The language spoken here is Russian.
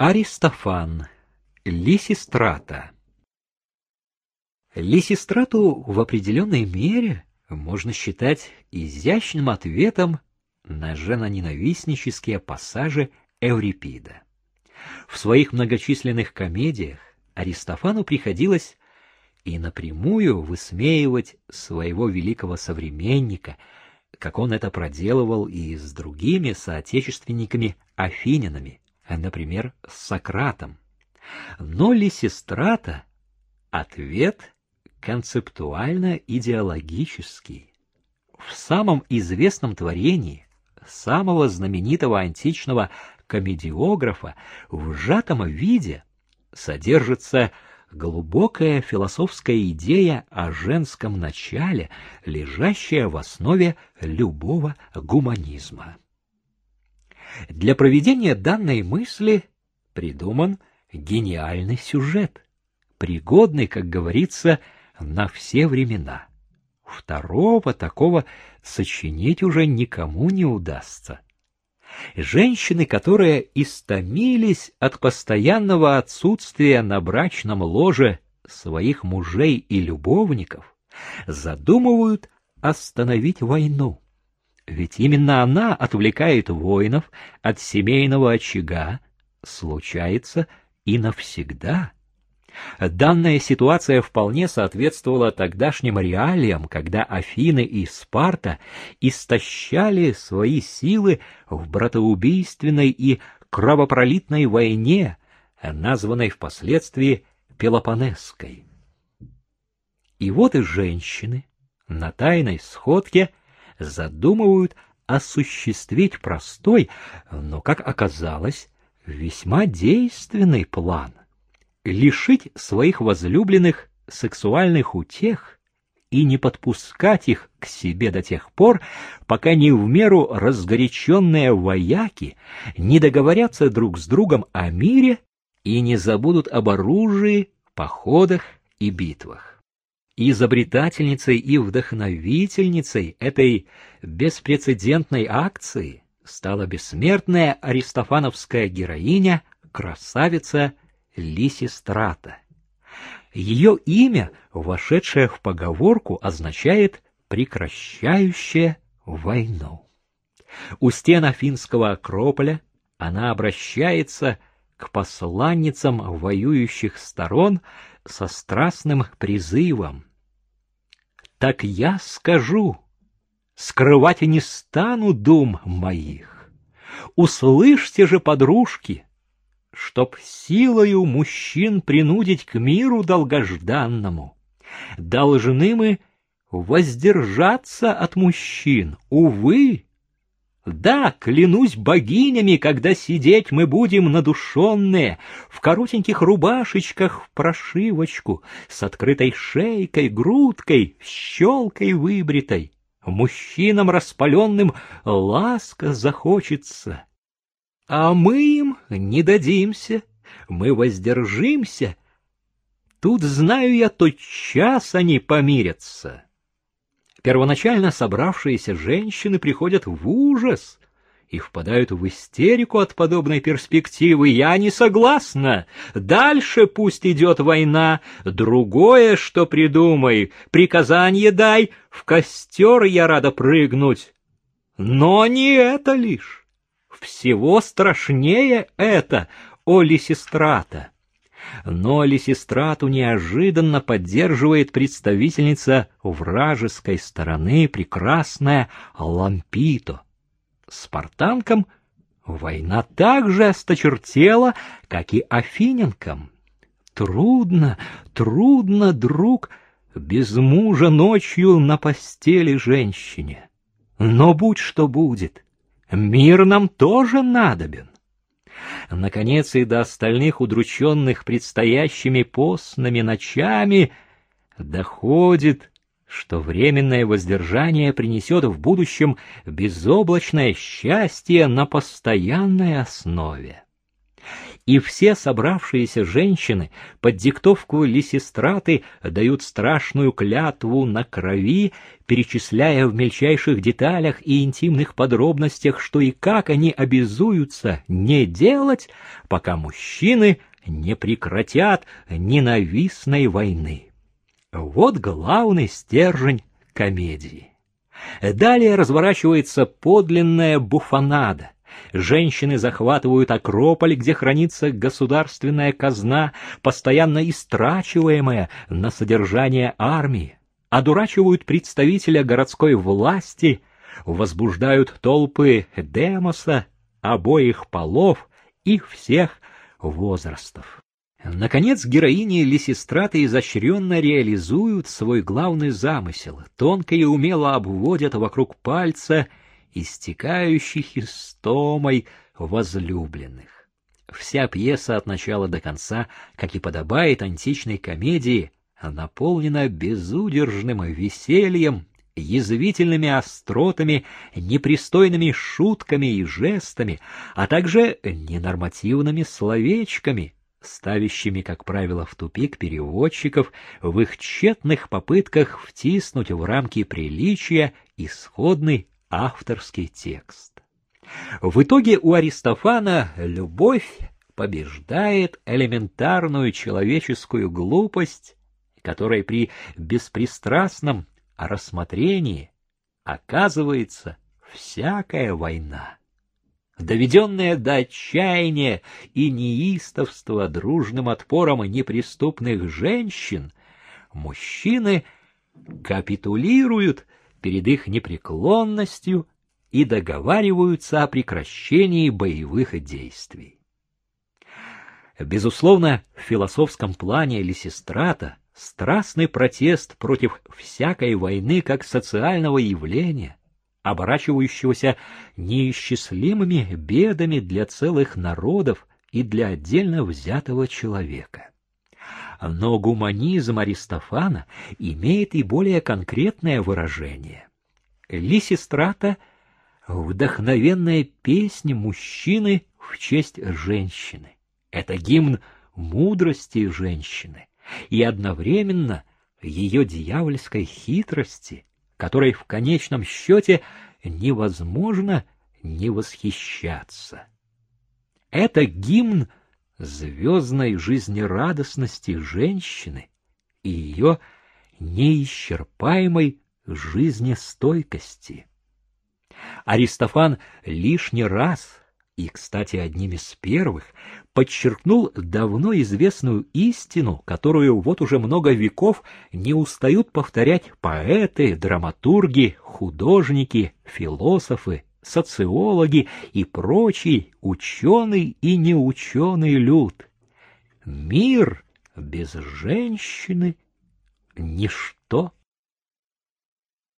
Аристофан, Лисистрата. Лисистрату в определенной мере можно считать изящным ответом на женоненавистнические пассажи Эврипида. В своих многочисленных комедиях Аристофану приходилось и напрямую высмеивать своего великого современника, как он это проделывал и с другими соотечественниками-афинянами, например, с Сократом. Но Лисистрата — ответ концептуально-идеологический. В самом известном творении самого знаменитого античного комедиографа в сжатом виде содержится глубокая философская идея о женском начале, лежащая в основе любого гуманизма. Для проведения данной мысли придуман гениальный сюжет, пригодный, как говорится, на все времена. Второго такого сочинить уже никому не удастся. Женщины, которые истомились от постоянного отсутствия на брачном ложе своих мужей и любовников, задумывают остановить войну. Ведь именно она отвлекает воинов от семейного очага, случается и навсегда. Данная ситуация вполне соответствовала тогдашним реалиям, когда Афины и Спарта истощали свои силы в братоубийственной и кровопролитной войне, названной впоследствии Пелопонесской. И вот и женщины на тайной сходке задумывают осуществить простой, но, как оказалось, весьма действенный план лишить своих возлюбленных сексуальных утех и не подпускать их к себе до тех пор, пока не в меру разгоряченные вояки не договорятся друг с другом о мире и не забудут об оружии, походах и битвах. Изобретательницей и вдохновительницей этой беспрецедентной акции стала бессмертная аристофановская героиня, красавица Лисистрата. Ее имя, вошедшее в поговорку, означает «прекращающая войну». У стен Афинского Акрополя она обращается к посланницам воюющих сторон со страстным призывом. «Так я скажу, скрывать не стану дум моих. Услышьте же, подружки, чтоб силою мужчин принудить к миру долгожданному. Должны мы воздержаться от мужчин, увы. Да, клянусь богинями, когда сидеть мы будем надушенные, в коротеньких рубашечках в прошивочку, с открытой шейкой, грудкой, щелкой выбритой. Мужчинам распаленным ласка захочется, а мы им не дадимся, мы воздержимся. Тут, знаю я, тот час они помирятся. Первоначально собравшиеся женщины приходят в ужас и впадают в истерику от подобной перспективы. Я не согласна. Дальше пусть идет война. Другое, что придумай, приказание дай, в костер я рада прыгнуть. Но не это лишь. Всего страшнее это, о Лисистрата. Но Лисистрату неожиданно поддерживает представительница вражеской стороны, прекрасная Лампито. Спартанкам война так же осточертела, как и афиненкам. Трудно, трудно, друг, без мужа ночью на постели женщине. Но будь что будет, Мир нам тоже надобен. Наконец и до остальных удрученных предстоящими постными ночами доходит, что временное воздержание принесет в будущем безоблачное счастье на постоянной основе. И все собравшиеся женщины под диктовку Лисистраты дают страшную клятву на крови, перечисляя в мельчайших деталях и интимных подробностях, что и как они обязуются не делать, пока мужчины не прекратят ненавистной войны. Вот главный стержень комедии. Далее разворачивается подлинная буфонада. Женщины захватывают Акрополь, где хранится государственная казна, постоянно истрачиваемая на содержание армии, одурачивают представителя городской власти, возбуждают толпы демоса обоих полов и всех возрастов. Наконец, героини Лисистраты изощренно реализуют свой главный замысел, тонко и умело обводят вокруг пальца истекающих истомой возлюбленных. Вся пьеса от начала до конца, как и подобает античной комедии, наполнена безудержным весельем, язвительными остротами, непристойными шутками и жестами, а также ненормативными словечками — ставящими, как правило, в тупик переводчиков в их тщетных попытках втиснуть в рамки приличия исходный авторский текст. В итоге у Аристофана любовь побеждает элементарную человеческую глупость, которой при беспристрастном рассмотрении оказывается всякая война доведенная до отчаяния и неистовства дружным отпором неприступных женщин, мужчины капитулируют перед их непреклонностью и договариваются о прекращении боевых действий. Безусловно, в философском плане Лисистрата страстный протест против всякой войны как социального явления оборачивающегося неисчислимыми бедами для целых народов и для отдельно взятого человека. Но гуманизм Аристофана имеет и более конкретное выражение. Лисистрата — вдохновенная песня мужчины в честь женщины. Это гимн мудрости женщины и одновременно ее дьявольской хитрости, которой в конечном счете невозможно не восхищаться. Это гимн звездной жизнерадостности женщины и ее неисчерпаемой жизнестойкости. Аристофан лишний раз и, кстати, одним из первых, подчеркнул давно известную истину, которую вот уже много веков не устают повторять поэты, драматурги, художники, философы, социологи и прочий ученый и неученый люд. Мир без женщины — ничто.